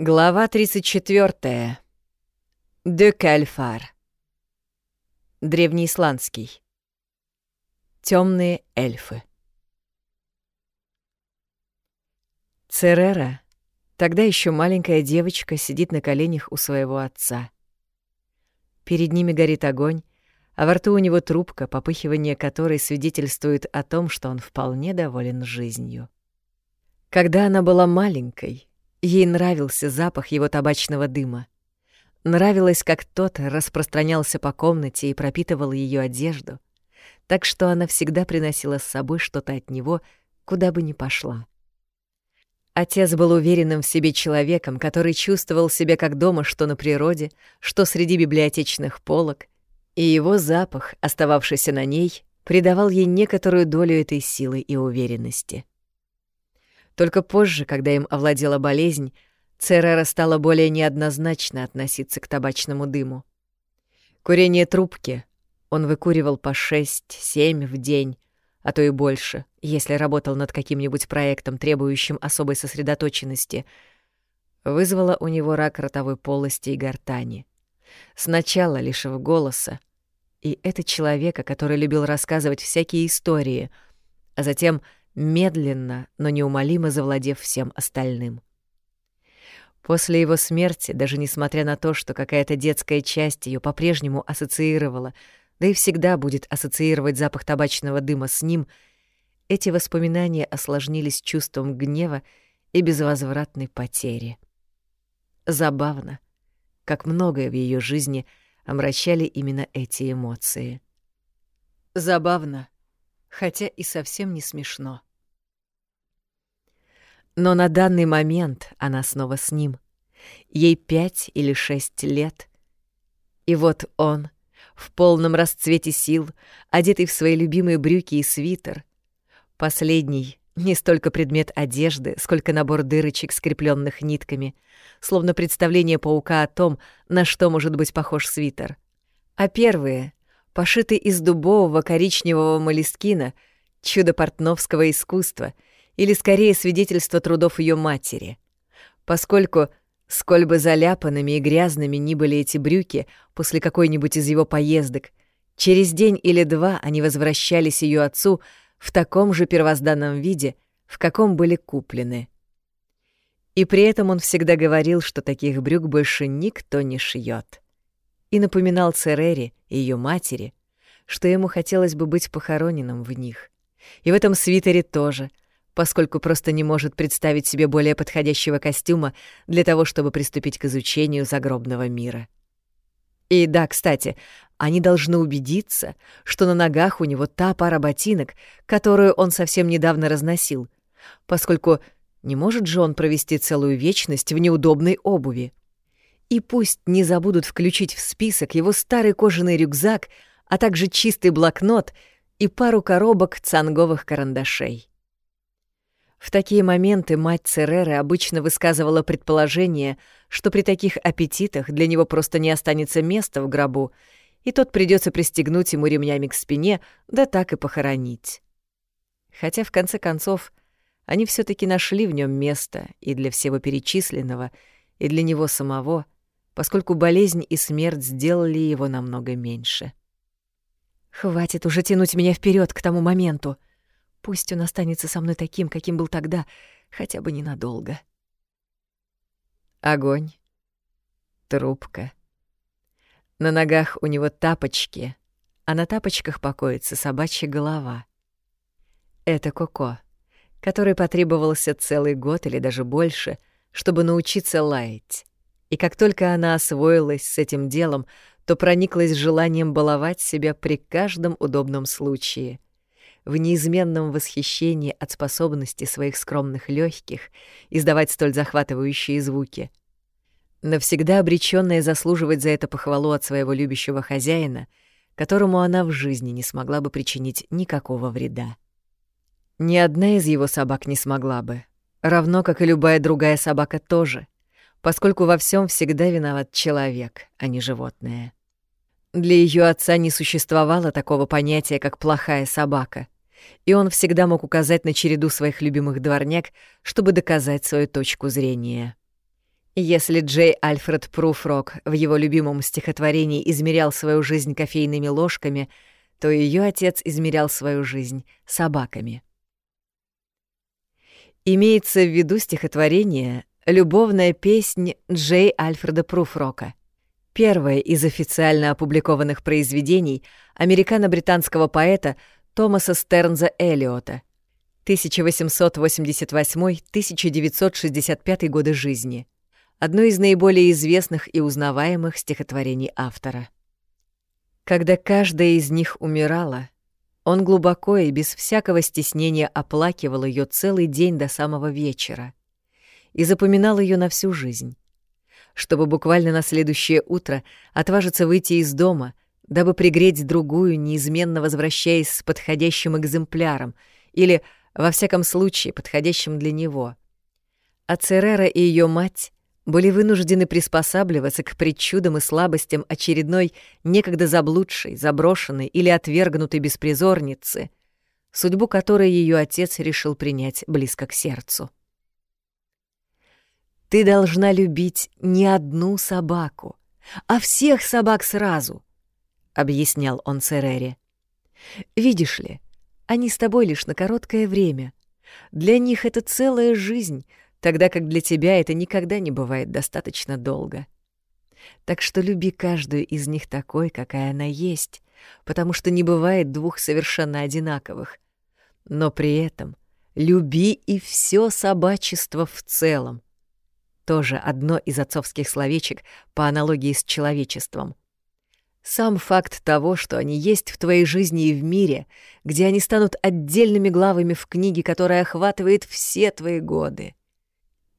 Глава 34. Де Кальфар. Древнеисландский. Темные эльфы. Церера, тогда еще маленькая девочка, сидит на коленях у своего отца. Перед ними горит огонь, а во рту у него трубка, попыхивание которой свидетельствует о том, что он вполне доволен жизнью. Когда она была маленькой, ей нравился запах его табачного дыма. Нравилось, как тот распространялся по комнате и пропитывал ее одежду, так что она всегда приносила с собой что-то от него, куда бы ни пошла. Отец был уверенным в себе человеком, который чувствовал себя как дома что на природе, что среди библиотечных полок, и его запах, остававшийся на ней, придавал ей некоторую долю этой силы и уверенности. Только позже, когда им овладела болезнь, Церера стала более неоднозначно относиться к табачному дыму. Курение трубки он выкуривал по 6-7 в день, а то и больше, если работал над каким-нибудь проектом, требующим особой сосредоточенности, вызвало у него рак ротовой полости и гортани. Сначала лишив голоса, и это человека, который любил рассказывать всякие истории, а затем медленно, но неумолимо завладев всем остальным. После его смерти, даже несмотря на то, что какая-то детская часть ее по-прежнему ассоциировала да и всегда будет ассоциировать запах табачного дыма с ним, эти воспоминания осложнились чувством гнева и безвозвратной потери. Забавно, как многое в ее жизни омрачали именно эти эмоции. Забавно, хотя и совсем не смешно. Но на данный момент она снова с ним. Ей пять или шесть лет. И вот он — в полном расцвете сил, одетый в свои любимые брюки и свитер. Последний — не столько предмет одежды, сколько набор дырочек, скрепленных нитками, словно представление паука о том, на что может быть похож свитер. А первые — пошиты из дубового коричневого молескина, чудо портновского искусства или, скорее, свидетельство трудов ее матери, поскольку Сколь бы заляпанными и грязными ни были эти брюки после какой-нибудь из его поездок, через день или два они возвращались ее отцу в таком же первозданном виде, в каком были куплены. И при этом он всегда говорил, что таких брюк больше никто не шьет. И напоминал Церере и ее матери, что ему хотелось бы быть похороненным в них. И в этом свитере тоже — поскольку просто не может представить себе более подходящего костюма для того, чтобы приступить к изучению загробного мира. И да, кстати, они должны убедиться, что на ногах у него та пара ботинок, которую он совсем недавно разносил, поскольку не может же он провести целую вечность в неудобной обуви. И пусть не забудут включить в список его старый кожаный рюкзак, а также чистый блокнот и пару коробок цанговых карандашей. В такие моменты мать Цереры обычно высказывала предположение, что при таких аппетитах для него просто не останется места в гробу, и тот придется пристегнуть ему ремнями к спине, да так и похоронить. Хотя, в конце концов, они все таки нашли в нем место и для всего перечисленного, и для него самого, поскольку болезнь и смерть сделали его намного меньше. «Хватит уже тянуть меня вперед к тому моменту», Пусть он останется со мной таким, каким был тогда, хотя бы ненадолго. Огонь. Трубка. На ногах у него тапочки, а на тапочках покоится собачья голова. Это Коко, который потребовался целый год или даже больше, чтобы научиться лаять. И как только она освоилась с этим делом, то прониклась желанием баловать себя при каждом удобном случае — в неизменном восхищении от способности своих скромных легких издавать столь захватывающие звуки. Навсегда обречённая заслуживать за это похвалу от своего любящего хозяина, которому она в жизни не смогла бы причинить никакого вреда. Ни одна из его собак не смогла бы, равно как и любая другая собака тоже, поскольку во всем всегда виноват человек, а не животное. Для ее отца не существовало такого понятия, как плохая собака — и он всегда мог указать на череду своих любимых дворняк, чтобы доказать свою точку зрения. Если Джей Альфред Пруфрок в его любимом стихотворении измерял свою жизнь кофейными ложками, то ее отец измерял свою жизнь собаками. Имеется в виду стихотворение «Любовная песнь Джей Альфреда Пруфрока», первое из официально опубликованных произведений американо-британского поэта Томаса Стернза Эллиота. 1888-1965 годы жизни, одно из наиболее известных и узнаваемых стихотворений автора. Когда каждая из них умирала, он глубоко и без всякого стеснения оплакивал ее целый день до самого вечера и запоминал ее на всю жизнь чтобы буквально на следующее утро отважиться выйти из дома, дабы пригреть другую, неизменно возвращаясь с подходящим экземпляром или, во всяком случае, подходящим для него. А Церера и ее мать были вынуждены приспосабливаться к причудам и слабостям очередной некогда заблудшей, заброшенной или отвергнутой беспризорницы, судьбу которой ее отец решил принять близко к сердцу. Ты должна любить не одну собаку, а всех собак сразу, — объяснял он Церере. Видишь ли, они с тобой лишь на короткое время. Для них это целая жизнь, тогда как для тебя это никогда не бывает достаточно долго. Так что люби каждую из них такой, какая она есть, потому что не бывает двух совершенно одинаковых. Но при этом люби и все собачество в целом, тоже одно из отцовских словечек по аналогии с человечеством. Сам факт того, что они есть в твоей жизни и в мире, где они станут отдельными главами в книге, которая охватывает все твои годы.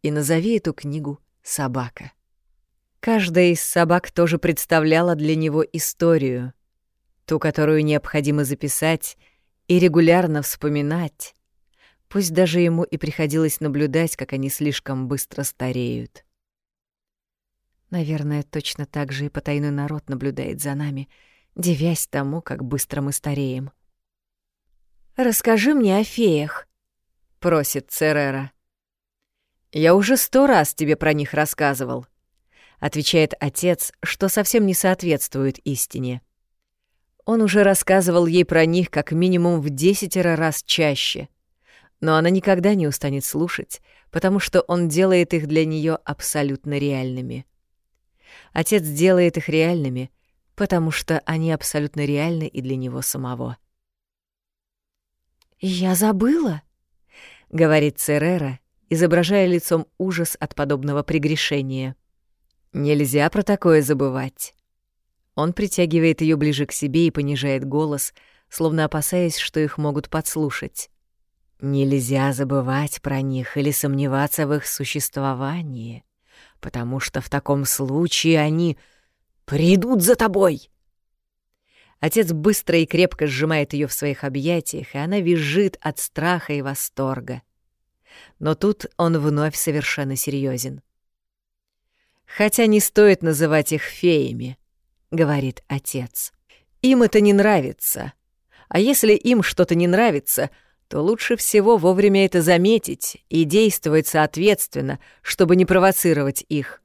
И назови эту книгу «Собака». Каждая из собак тоже представляла для него историю, ту, которую необходимо записать и регулярно вспоминать, Пусть даже ему и приходилось наблюдать, как они слишком быстро стареют. Наверное, точно так же и потайной народ наблюдает за нами, девясь тому, как быстро мы стареем. «Расскажи мне о феях», — просит Церера. «Я уже сто раз тебе про них рассказывал», — отвечает отец, что совсем не соответствует истине. Он уже рассказывал ей про них как минимум в десятеро раз чаще — но она никогда не устанет слушать, потому что он делает их для нее абсолютно реальными. Отец делает их реальными, потому что они абсолютно реальны и для него самого. «Я забыла», — говорит Церера, изображая лицом ужас от подобного прегрешения. «Нельзя про такое забывать». Он притягивает ее ближе к себе и понижает голос, словно опасаясь, что их могут подслушать. Нельзя забывать про них или сомневаться в их существовании, потому что в таком случае они придут за тобой. Отец быстро и крепко сжимает ее в своих объятиях, и она визжит от страха и восторга. Но тут он вновь совершенно серьезен. «Хотя не стоит называть их феями», — говорит отец. «Им это не нравится. А если им что-то не нравится — то лучше всего вовремя это заметить и действовать соответственно, чтобы не провоцировать их.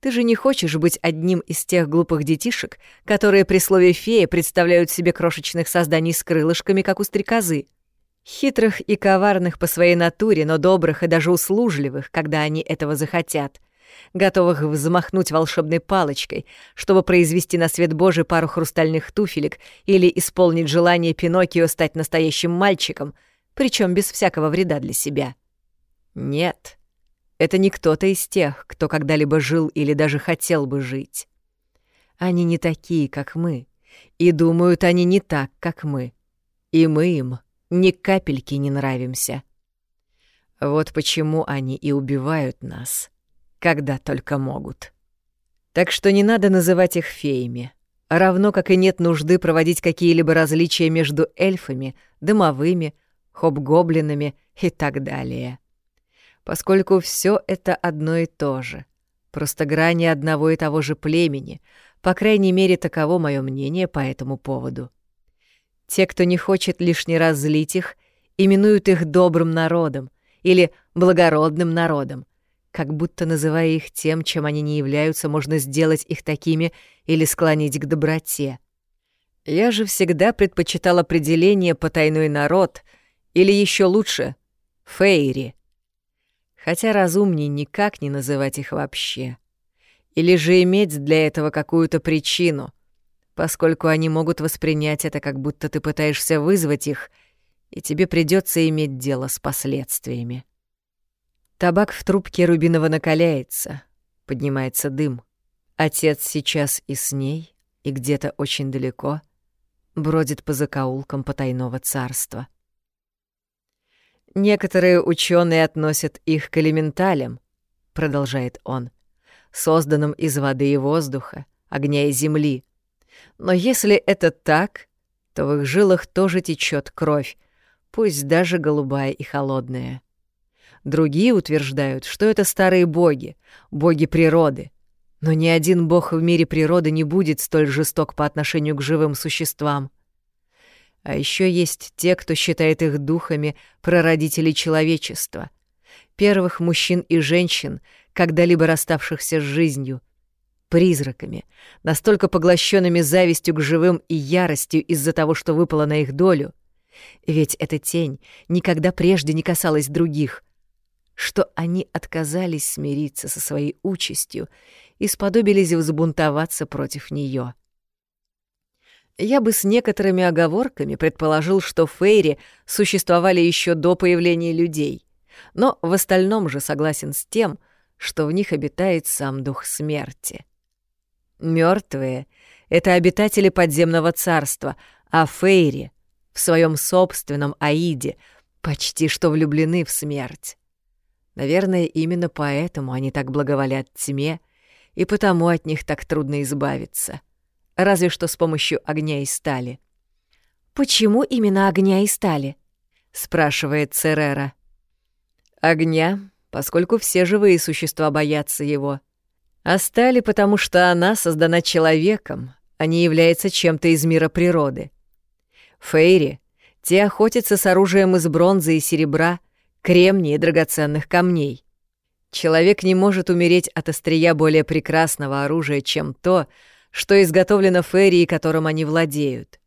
Ты же не хочешь быть одним из тех глупых детишек, которые при слове «фея» представляют себе крошечных созданий с крылышками, как у стрекозы. Хитрых и коварных по своей натуре, но добрых и даже услужливых, когда они этого захотят — готовых взмахнуть волшебной палочкой, чтобы произвести на свет Божий пару хрустальных туфелек или исполнить желание Пиноккио стать настоящим мальчиком, причем без всякого вреда для себя. Нет, это не кто-то из тех, кто когда-либо жил или даже хотел бы жить. Они не такие, как мы, и думают они не так, как мы. И мы им ни капельки не нравимся. Вот почему они и убивают нас когда только могут. Так что не надо называть их феями, равно как и нет нужды проводить какие-либо различия между эльфами, дымовыми, хоб-гоблинами и так далее. Поскольку все это одно и то же, просто грани одного и того же племени, по крайней мере, таково мое мнение по этому поводу. Те, кто не хочет лишний раз злить их, именуют их добрым народом или благородным народом, как будто называя их тем, чем они не являются, можно сделать их такими или склонить к доброте. Я же всегда предпочитал определение «потайной народ» или еще лучше «фейри». Хотя разумнее никак не называть их вообще. Или же иметь для этого какую-то причину, поскольку они могут воспринять это, как будто ты пытаешься вызвать их, и тебе придется иметь дело с последствиями. Табак в трубке Рубинова накаляется, поднимается дым. Отец сейчас и с ней, и где-то очень далеко бродит по закоулкам потайного царства. Некоторые ученые относят их к элементалям, продолжает он, созданным из воды и воздуха, огня и земли. Но если это так, то в их жилах тоже течет кровь, пусть даже голубая и холодная. Другие утверждают, что это старые боги, боги природы. Но ни один бог в мире природы не будет столь жесток по отношению к живым существам. А еще есть те, кто считает их духами прародителей человечества, первых мужчин и женщин, когда-либо расставшихся с жизнью, призраками, настолько поглощенными завистью к живым и яростью из-за того, что выпало на их долю. Ведь эта тень никогда прежде не касалась других — что они отказались смириться со своей участью и сподобились взбунтоваться против нее. Я бы с некоторыми оговорками предположил, что фейри существовали еще до появления людей, но в остальном же согласен с тем, что в них обитает сам дух смерти. Мертвые — это обитатели подземного царства, а фейри в своем собственном аиде почти что влюблены в смерть. Наверное, именно поэтому они так благоволят тьме, и потому от них так трудно избавиться. Разве что с помощью огня и стали. «Почему именно огня и стали?» — спрашивает Церера. «Огня, поскольку все живые существа боятся его. А стали, потому что она создана человеком, а не является чем-то из мира природы. Фейри — те охотятся с оружием из бронзы и серебра — кремния и драгоценных камней. Человек не может умереть от острия более прекрасного оружия, чем то, что изготовлено ферией, которым они владеют.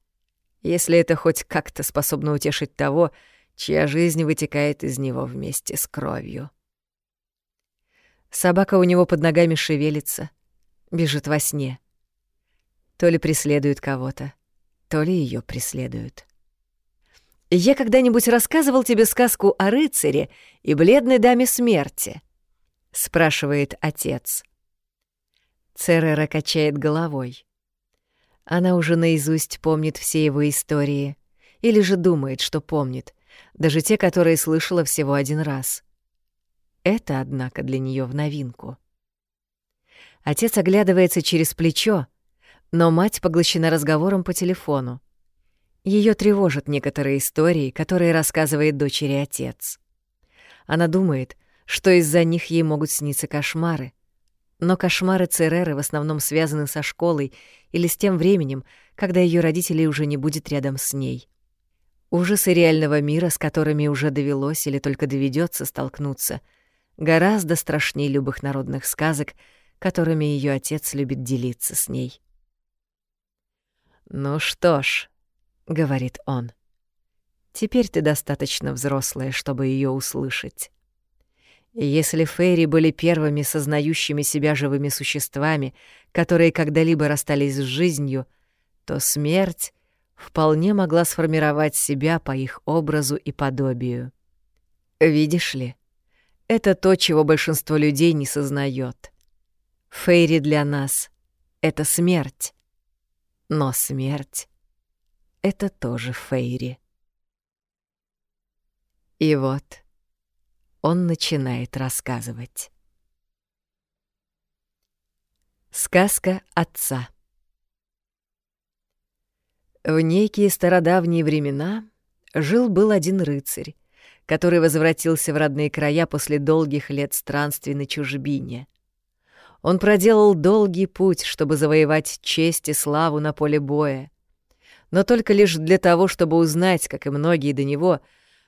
Если это хоть как-то способно утешить того, чья жизнь вытекает из него вместе с кровью. Собака у него под ногами шевелится, бежит во сне. То ли преследует кого-то, то ли ее преследуют. Я когда-нибудь рассказывал тебе сказку о рыцаре и бледной даме смерти?» — спрашивает отец. Церера качает головой. Она уже наизусть помнит все его истории. Или же думает, что помнит, даже те, которые слышала всего один раз. Это, однако, для нее в новинку. Отец оглядывается через плечо, но мать поглощена разговором по телефону. Ее тревожат некоторые истории, которые рассказывает дочери отец. Она думает, что из-за них ей могут сниться кошмары. Но кошмары Цереры в основном связаны со школой или с тем временем, когда ее родителей уже не будет рядом с ней. Ужасы реального мира, с которыми уже довелось или только доведется столкнуться, гораздо страшнее любых народных сказок, которыми ее отец любит делиться с ней. «Ну что ж», — говорит он. «Теперь ты достаточно взрослая, чтобы ее услышать. если Фейри были первыми сознающими себя живыми существами, которые когда-либо расстались с жизнью, то смерть вполне могла сформировать себя по их образу и подобию. Видишь ли, это то, чего большинство людей не сознает. Фейри для нас — это смерть. Но смерть это тоже Фейри. И вот он начинает рассказывать. Сказка отца В некие стародавние времена жил-был один рыцарь, который возвратился в родные края после долгих лет странствий на чужбине. Он проделал долгий путь, чтобы завоевать честь и славу на поле боя, но только лишь для того, чтобы узнать, как и многие до него,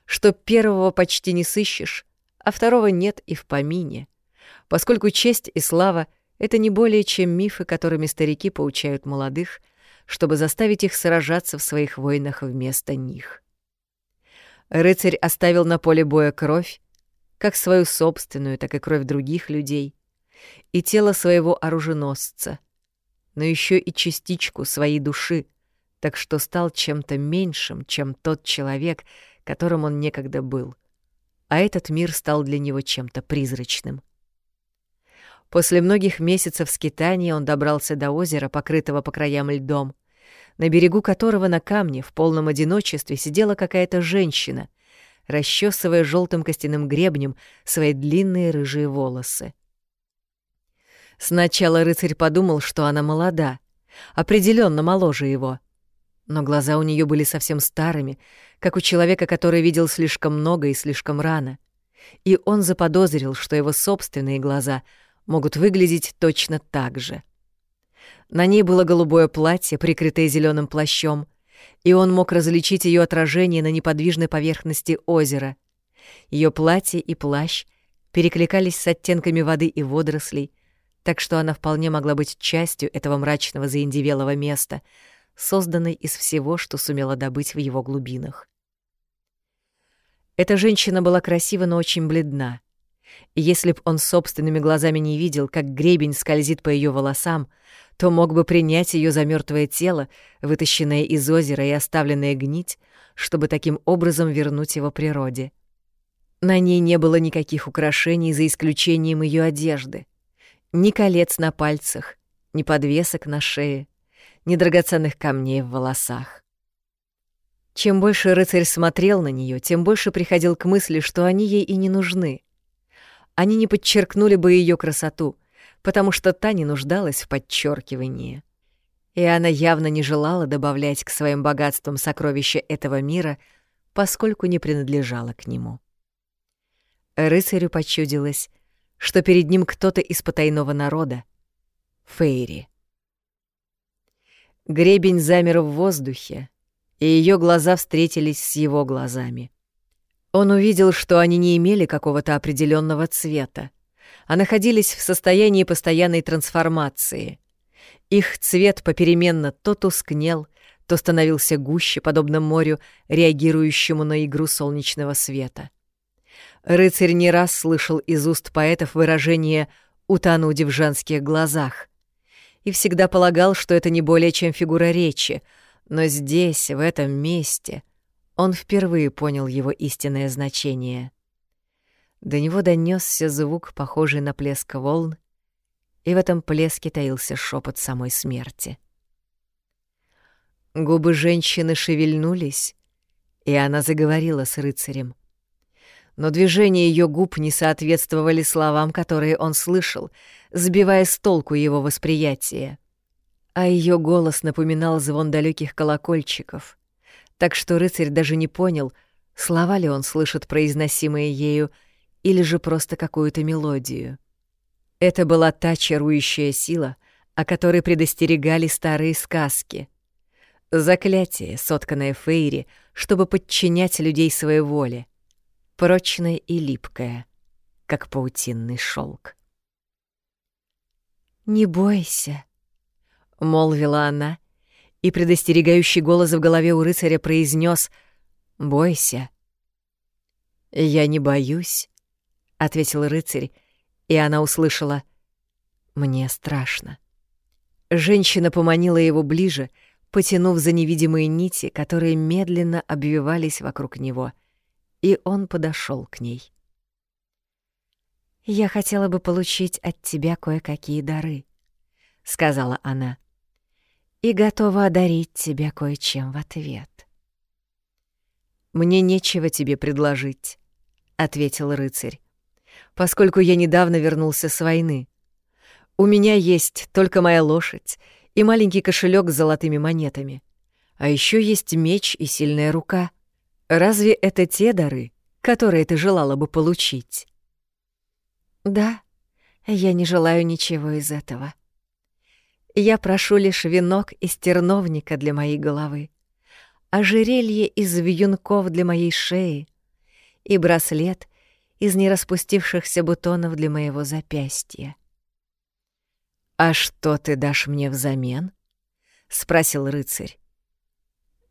что первого почти не сыщешь, а второго нет и в помине, поскольку честь и слава — это не более чем мифы, которыми старики поучают молодых, чтобы заставить их сражаться в своих войнах вместо них. Рыцарь оставил на поле боя кровь, как свою собственную, так и кровь других людей, и тело своего оруженосца, но еще и частичку своей души, так что стал чем-то меньшим, чем тот человек, которым он некогда был. А этот мир стал для него чем-то призрачным. После многих месяцев скитания он добрался до озера, покрытого по краям льдом, на берегу которого на камне в полном одиночестве сидела какая-то женщина, расчесывая желтым костяным гребнем свои длинные рыжие волосы. Сначала рыцарь подумал, что она молода, определенно моложе его. Но глаза у нее были совсем старыми, как у человека, который видел слишком много и слишком рано. И он заподозрил, что его собственные глаза могут выглядеть точно так же. На ней было голубое платье, прикрытое зеленым плащом, и он мог различить ее отражение на неподвижной поверхности озера. Ее платье и плащ перекликались с оттенками воды и водорослей, так что она вполне могла быть частью этого мрачного заиндевелого места, созданной из всего, что сумела добыть в его глубинах. Эта женщина была красива, но очень бледна. И если б он собственными глазами не видел, как гребень скользит по ее волосам, то мог бы принять ее за мертвое тело, вытащенное из озера и оставленное гнить, чтобы таким образом вернуть его природе. На ней не было никаких украшений за исключением ее одежды. Ни колец на пальцах, ни подвесок на шее, ни драгоценных камней в волосах. Чем больше рыцарь смотрел на нее, тем больше приходил к мысли, что они ей и не нужны. Они не подчеркнули бы ее красоту, потому что та не нуждалась в подчеркивании. И она явно не желала добавлять к своим богатствам сокровища этого мира, поскольку не принадлежала к нему. Рыцарю почудилось, что перед ним кто-то из потайного народа — Фейри. Гребень замер в воздухе, и ее глаза встретились с его глазами. Он увидел, что они не имели какого-то определенного цвета, а находились в состоянии постоянной трансформации. Их цвет попеременно то тускнел, то становился гуще, подобно морю, реагирующему на игру солнечного света. Рыцарь не раз слышал из уст поэтов выражение «утонуть в женских глазах» и всегда полагал, что это не более чем фигура речи — но здесь, в этом месте, он впервые понял его истинное значение. До него донесся звук, похожий на плеск волн, и в этом плеске таился шепот самой смерти. Губы женщины шевельнулись, и она заговорила с рыцарем. Но движения ее губ не соответствовали словам, которые он слышал, сбивая с толку его восприятие а ее голос напоминал звон далеких колокольчиков, так что рыцарь даже не понял, слова ли он слышит произносимые ею или же просто какую-то мелодию. Это была та чарующая сила, о которой предостерегали старые сказки. Заклятие, сотканное Фейри, чтобы подчинять людей своей воле, прочное и липкое, как паутинный шелк. «Не бойся», — молвила она, и предостерегающий голос в голове у рыцаря произнес «Бойся». «Я не боюсь», — ответил рыцарь, и она услышала «Мне страшно». Женщина поманила его ближе, потянув за невидимые нити, которые медленно обвивались вокруг него, и он подошел к ней. «Я хотела бы получить от тебя кое-какие дары», — сказала она и готова одарить тебя кое-чем в ответ. «Мне нечего тебе предложить», — ответил рыцарь, «поскольку я недавно вернулся с войны. У меня есть только моя лошадь и маленький кошелек с золотыми монетами. А еще есть меч и сильная рука. Разве это те дары, которые ты желала бы получить?» «Да, я не желаю ничего из этого», я прошу лишь венок из терновника для моей головы, ожерелье из вьюнков для моей шеи и браслет из нераспустившихся бутонов для моего запястья. «А что ты дашь мне взамен?» — спросил рыцарь.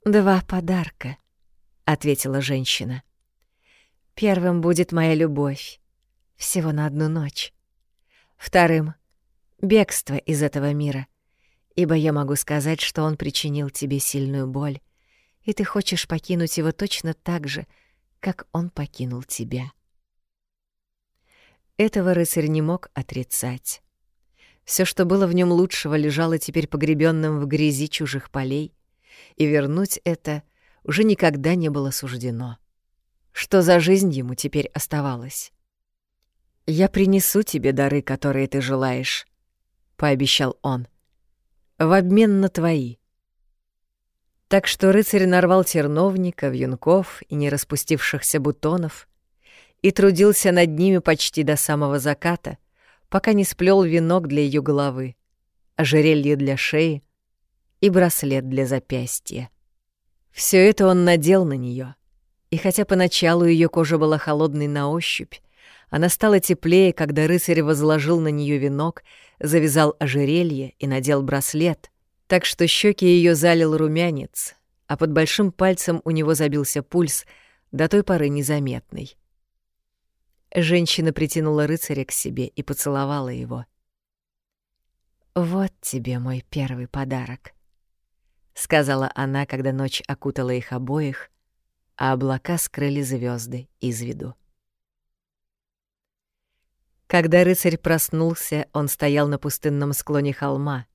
«Два подарка», — ответила женщина. «Первым будет моя любовь, всего на одну ночь. Вторым — бегство из этого мира, ибо я могу сказать, что он причинил тебе сильную боль, и ты хочешь покинуть его точно так же, как он покинул тебя». Этого рыцарь не мог отрицать. Все, что было в нем лучшего, лежало теперь погребенным в грязи чужих полей, и вернуть это уже никогда не было суждено. Что за жизнь ему теперь оставалась? «Я принесу тебе дары, которые ты желаешь», — пообещал он, — «в обмен на твои». Так что рыцарь нарвал терновника, вьюнков и нераспустившихся бутонов, и трудился над ними почти до самого заката, пока не сплел венок для ее головы, ожерелье для шеи и браслет для запястья. Все это он надел на нее, и хотя поначалу ее кожа была холодной на ощупь, она стала теплее, когда рыцарь возложил на нее венок, завязал ожерелье и надел браслет, так что щеки ее залил румянец, а под большим пальцем у него забился пульс, до той поры незаметный. Женщина притянула рыцаря к себе и поцеловала его. «Вот тебе мой первый подарок», — сказала она, когда ночь окутала их обоих, а облака скрыли звезды из виду. Когда рыцарь проснулся, он стоял на пустынном склоне холма,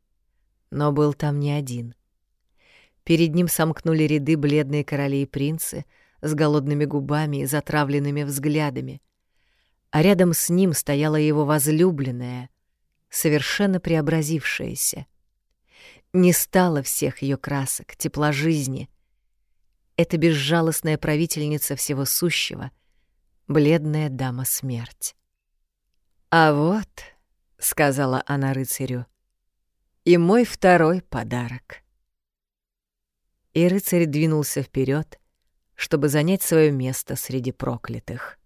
но был там не один. Перед ним сомкнули ряды бледные короли и принцы с голодными губами и затравленными взглядами — а рядом с ним стояла его возлюбленная, совершенно преобразившаяся. Не стало всех ее красок, тепла жизни. Это безжалостная правительница всего сущего, бледная дама смерть. «А вот», — сказала она рыцарю, — «и мой второй подарок». И рыцарь двинулся вперед, чтобы занять свое место среди проклятых.